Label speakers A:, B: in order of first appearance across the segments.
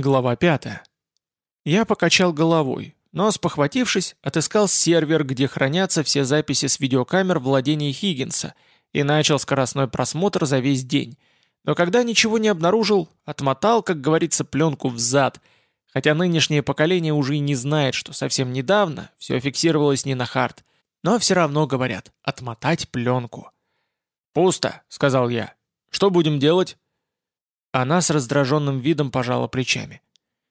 A: Глава 5. Я покачал головой, но, спохватившись, отыскал сервер, где хранятся все записи с видеокамер владения Хиггинса, и начал скоростной просмотр за весь день. Но когда ничего не обнаружил, отмотал, как говорится, пленку взад, хотя нынешнее поколение уже и не знает, что совсем недавно все фиксировалось не на хард. Но все равно говорят «отмотать пленку». «Пусто», — сказал я. «Что будем делать?» Она с раздраженным видом пожала плечами.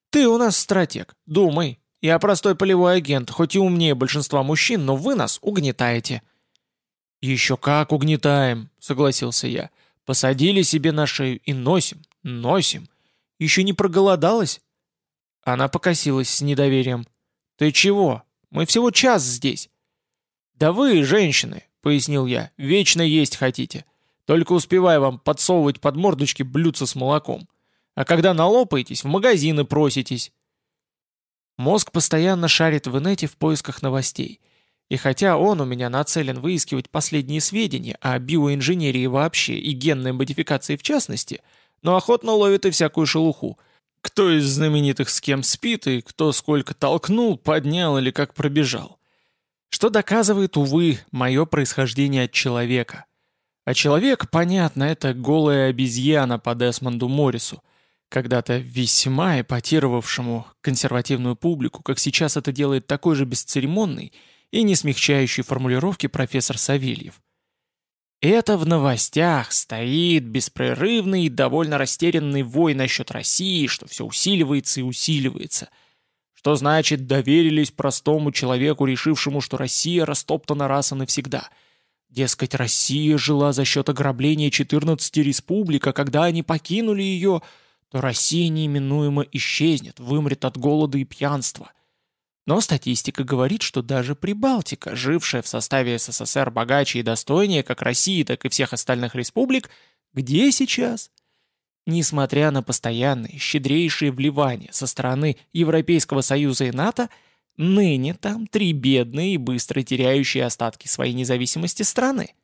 A: «Ты у нас стратег. Думай. Я простой полевой агент, хоть и умнее большинства мужчин, но вы нас угнетаете». «Еще как угнетаем», — согласился я. «Посадили себе на шею и носим, носим. Еще не проголодалась?» Она покосилась с недоверием. «Ты чего? Мы всего час здесь». «Да вы, женщины», — пояснил я, — «вечно есть хотите. Только успеваю вам подсовывать под мордочки блюдца с молоком. А когда налопаетесь, в магазины проситесь. Мозг постоянно шарит в инете в поисках новостей. И хотя он у меня нацелен выискивать последние сведения о биоинженерии вообще и генной модификации в частности, но охотно ловит и всякую шелуху. Кто из знаменитых с кем спит и кто сколько толкнул, поднял или как пробежал. Что доказывает, увы, мое происхождение от человека – а человек, понятно, это голая обезьяна по Десмонду Моррису, когда-то весьма эпатировавшему консервативную публику, как сейчас это делает такой же бесцеремонный и не смягчающий формулировки профессор Савельев. Это в новостях стоит беспрерывный и довольно растерянный вой насчет России, что все усиливается и усиливается. Что значит доверились простому человеку, решившему, что Россия растоптана раз и навсегда – Дескать, Россия жила за счет ограбления 14 республик, а когда они покинули ее, то Россия неименуемо исчезнет, вымрет от голода и пьянства. Но статистика говорит, что даже Прибалтика, жившая в составе СССР богаче и достойнее как России, так и всех остальных республик, где сейчас? Несмотря на постоянные, щедрейшие вливания со стороны Европейского Союза и НАТО – Ныне там три бедные и быстро теряющие остатки своей независимости страны.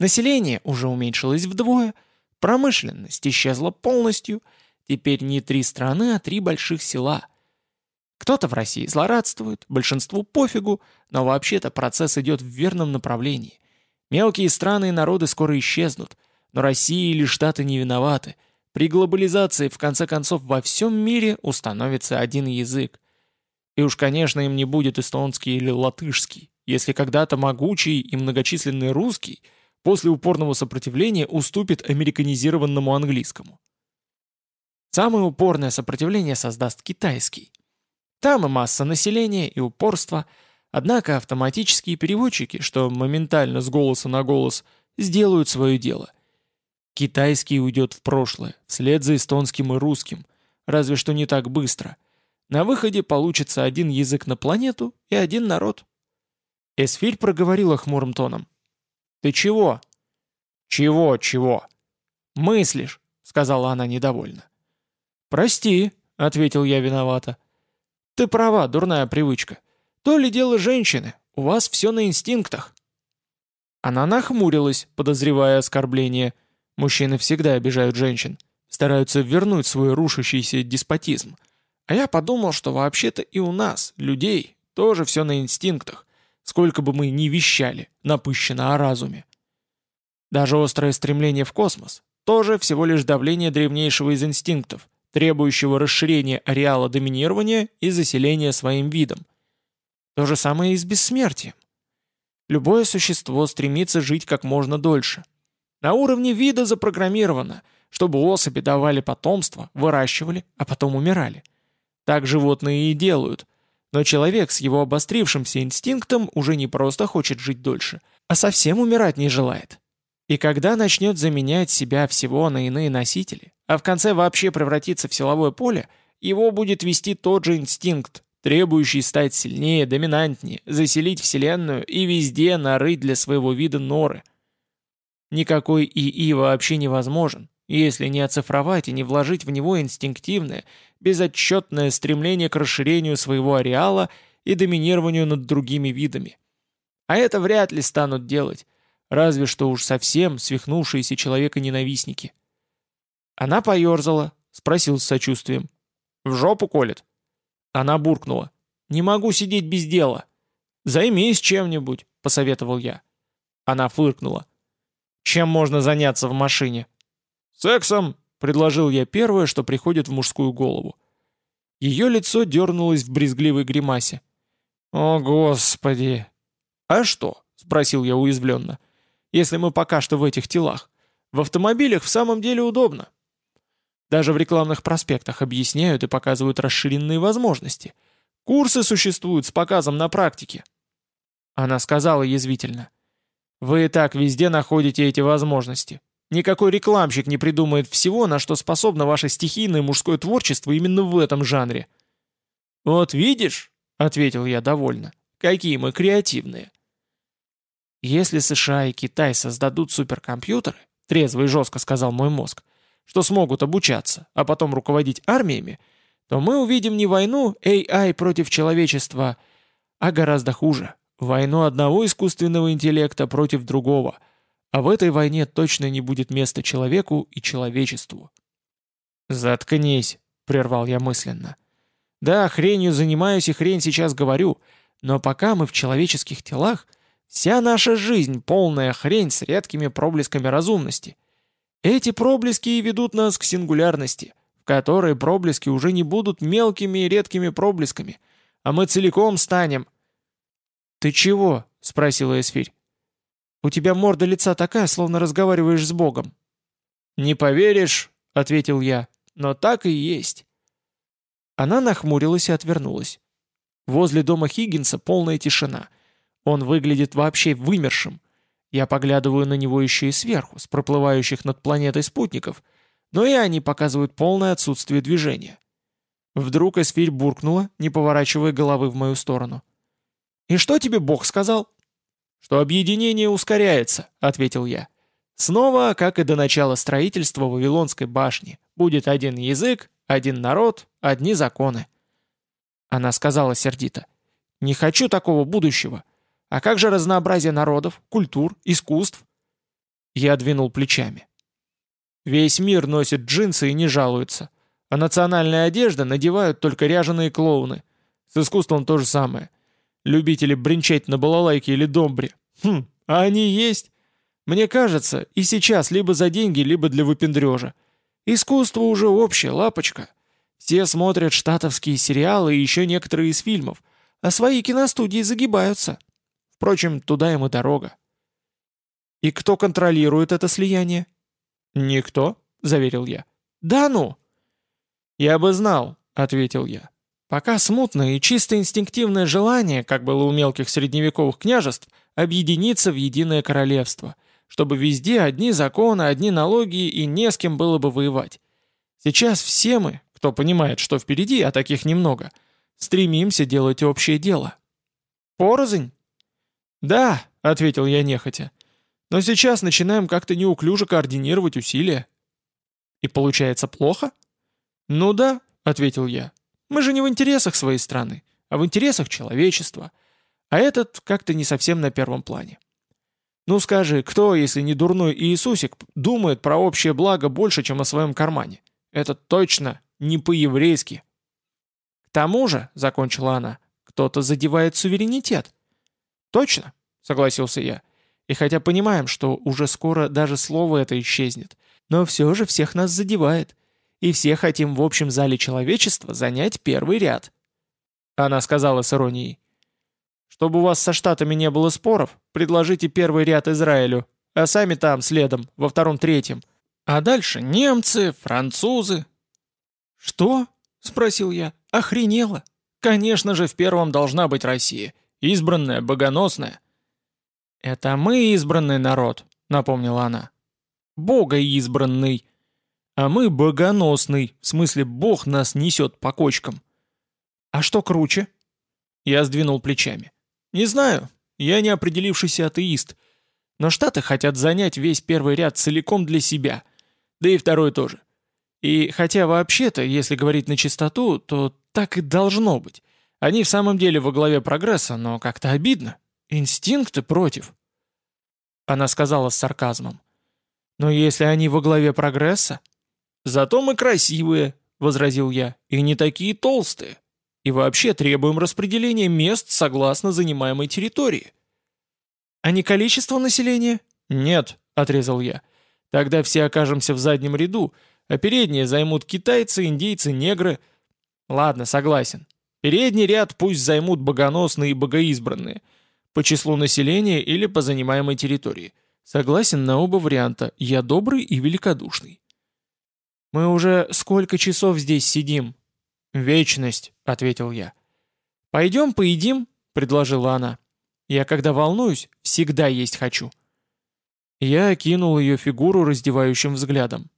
A: Население уже уменьшилось вдвое, промышленность исчезла полностью, теперь не три страны, а три больших села. Кто-то в России злорадствует, большинству пофигу, но вообще-то процесс идет в верном направлении. Мелкие страны и народы скоро исчезнут, но Россия или Штаты не виноваты. При глобализации, в конце концов, во всем мире установится один язык. И уж, конечно, им не будет эстонский или латышский, если когда-то могучий и многочисленный русский после упорного сопротивления уступит американизированному английскому. Самое упорное сопротивление создаст китайский. Там и масса населения, и упорство, однако автоматические переводчики, что моментально с голоса на голос, сделают свое дело. Китайский уйдет в прошлое, вслед за эстонским и русским, разве что не так быстро – на выходе получится один язык на планету и один народ. Эсфирь проговорила хмурым тоном. «Ты чего?» «Чего, чего?» «Мыслишь», — сказала она недовольно. «Прости», — ответил я виновато. «Ты права, дурная привычка. То ли дело женщины, у вас все на инстинктах». Она нахмурилась, подозревая оскорбление. Мужчины всегда обижают женщин, стараются вернуть свой рушащийся деспотизм — а я подумал, что вообще-то и у нас, людей, тоже все на инстинктах, сколько бы мы ни вещали, напыщенно о разуме. Даже острое стремление в космос тоже всего лишь давление древнейшего из инстинктов, требующего расширения ареала доминирования и заселения своим видом. То же самое и с бессмертием. Любое существо стремится жить как можно дольше. На уровне вида запрограммировано, чтобы особи давали потомство, выращивали, а потом умирали – так животные и делают. Но человек с его обострившимся инстинктом уже не просто хочет жить дольше, а совсем умирать не желает. И когда начнет заменять себя всего на иные носители, а в конце вообще превратится в силовое поле, его будет вести тот же инстинкт, требующий стать сильнее, доминантнее, заселить Вселенную и везде нарыть для своего вида норы. Никакой ИИ вообще невозможен, если не оцифровать и не вложить в него инстинктивное, безотчетное стремление к расширению своего ареала и доминированию над другими видами. А это вряд ли станут делать, разве что уж совсем свихнувшиеся человека-ненавистники. Она поерзала, спросил с сочувствием. В жопу колет». Она буркнула. «Не могу сидеть без дела». «Займись чем-нибудь», — посоветовал я. Она фыркнула. «Чем можно заняться в машине?» «Сексом», — предложил я первое, что приходит в мужскую голову. Ее лицо дернулось в брезгливой гримасе. «О, Господи!» «А что?» — спросил я уязвленно. «Если мы пока что в этих телах. В автомобилях в самом деле удобно. Даже в рекламных проспектах объясняют и показывают расширенные возможности. Курсы существуют с показом на практике». Она сказала язвительно. «Вы и так везде находите эти возможности. Никакой рекламщик не придумает всего, на что способно ваше стихийное мужское творчество именно в этом жанре». «Вот видишь», — ответил я довольно, — «какие мы креативные». «Если США и Китай создадут суперкомпьютеры», — трезво и жестко сказал мой мозг, что смогут обучаться, а потом руководить армиями, то мы увидим не войну AI против человечества, а гораздо хуже — войну одного искусственного интеллекта против другого — а в этой войне точно не будет места человеку и человечеству. «Заткнись», — прервал я мысленно. «Да, хренью занимаюсь и хрень сейчас говорю, но пока мы в человеческих телах, вся наша жизнь — полная хрень с редкими проблесками разумности. Эти проблески и ведут нас к сингулярности, в которой проблески уже не будут мелкими и редкими проблесками, а мы целиком станем...» «Ты чего?» — спросила Эсфирь. У тебя морда лица такая, словно разговариваешь с Богом». «Не поверишь», — ответил я, — «но так и есть». Она нахмурилась и отвернулась. Возле дома Хиггинса полная тишина. Он выглядит вообще вымершим. Я поглядываю на него еще и сверху, с проплывающих над планетой спутников, но и они показывают полное отсутствие движения. Вдруг Эсфирь буркнула, не поворачивая головы в мою сторону. «И что тебе Бог сказал?» Что объединение ускоряется», — ответил я. «Снова, как и до начала строительства Вавилонской башни, будет один язык, один народ, одни законы». Она сказала сердито. «Не хочу такого будущего. А как же разнообразие народов, культур, искусств?» Я двинул плечами. Весь мир носит джинсы и не жалуется. А национальная одежда надевают только ряженые клоуны. С искусством то же самое. Любители бренчать на балалайке или домбре. Хм, а они есть? Мне кажется, и сейчас либо за деньги, либо для выпендрежа. Искусство уже общее, лапочка. Все смотрят штатовские сериалы и еще некоторые из фильмов, а свои киностудии загибаются. Впрочем, туда им и дорога. И кто контролирует это слияние? Никто, заверил я. Да ну! Я бы знал, ответил я. Пока смутное и чисто инстинктивное желание, как было у мелких средневековых княжеств, объединиться в единое королевство, чтобы везде одни законы, одни налоги и не с кем было бы воевать. Сейчас все мы, кто понимает, что впереди, а таких немного, стремимся делать общее дело. Порознь? Да, ответил я нехотя. Но сейчас начинаем как-то неуклюже координировать усилия. И получается плохо? Ну да, ответил я. Мы же не в интересах своей страны, а в интересах человечества. А этот как-то не совсем на первом плане. Ну скажи, кто, если не дурной Иисусик, думает про общее благо больше, чем о своем кармане? Это точно не по-еврейски. К тому же, — закончила она, — кто-то задевает суверенитет. Точно, — согласился я. И хотя понимаем, что уже скоро даже слово это исчезнет, но все же всех нас задевает и все хотим в общем зале человечества занять первый ряд. Она сказала с иронией. Чтобы у вас со Штатами не было споров, предложите первый ряд Израилю, а сами там следом, во втором-третьем. А дальше немцы, французы. Что? Спросил я. Охренело. Конечно же, в первом должна быть Россия. Избранная, богоносная. Это мы избранный народ, напомнила она. Бога избранный. А мы богоносный, в смысле Бог нас несет по кочкам. А что круче? Я сдвинул плечами. Не знаю, я не определившийся атеист. Но Штаты хотят занять весь первый ряд целиком для себя. Да и второй тоже. И хотя вообще-то, если говорить на чистоту, то так и должно быть. Они в самом деле во главе прогресса, но как-то обидно. Инстинкты против. Она сказала с сарказмом. Но если они во главе прогресса, «Зато мы красивые», — возразил я, — «и не такие толстые. И вообще требуем распределения мест согласно занимаемой территории». «А не количество населения?» «Нет», — отрезал я. «Тогда все окажемся в заднем ряду, а передние займут китайцы, индейцы, негры». «Ладно, согласен. Передний ряд пусть займут богоносные и богоизбранные. По числу населения или по занимаемой территории. Согласен на оба варианта. Я добрый и великодушный». «Мы уже сколько часов здесь сидим?» «Вечность», — ответил я. «Пойдем поедим?» — предложила она. «Я, когда волнуюсь, всегда есть хочу». Я окинул ее фигуру раздевающим взглядом.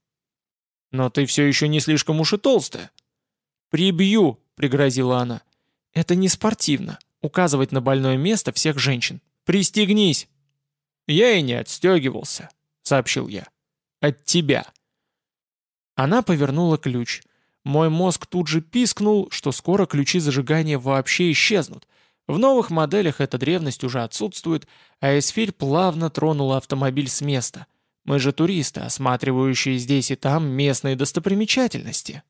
A: «Но ты все еще не слишком уж и толстая». «Прибью», — пригрозила она. «Это не спортивно, указывать на больное место всех женщин. Пристегнись!» «Я и не отстегивался», — сообщил я. «От тебя». Она повернула ключ. Мой мозг тут же пискнул, что скоро ключи зажигания вообще исчезнут. В новых моделях эта древность уже отсутствует, а эсфирь плавно тронула автомобиль с места. Мы же туристы, осматривающие здесь и там местные достопримечательности.